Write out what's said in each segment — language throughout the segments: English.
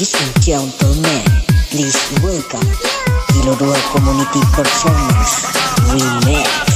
Ladies and gentlemen, please welcome 2 Community Performance Remix.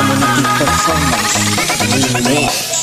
Community Performance Remix.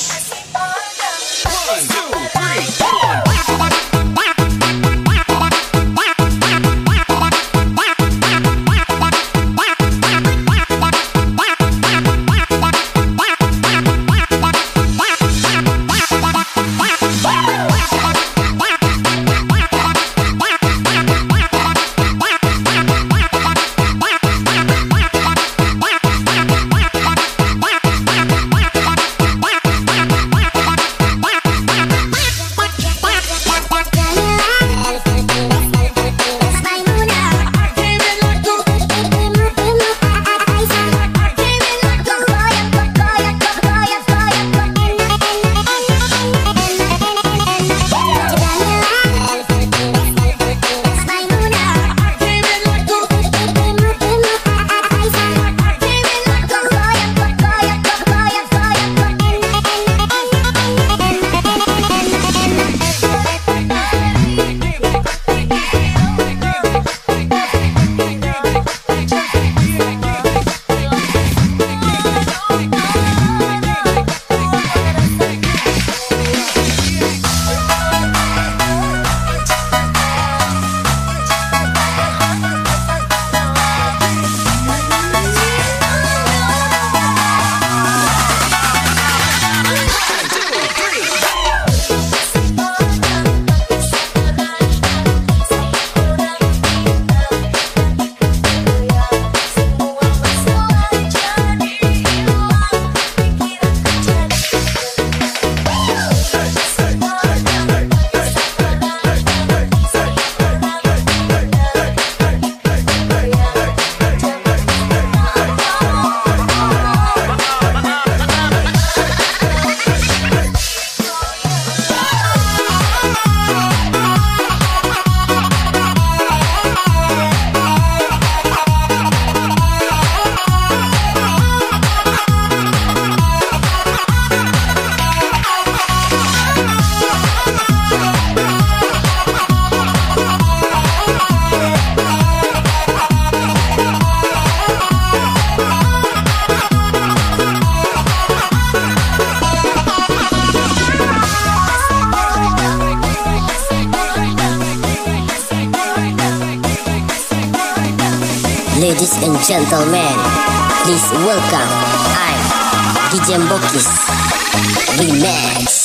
Ladies and gentlemen, please welcome I, DJ Mbokis Remix.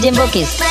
DJ Mbokis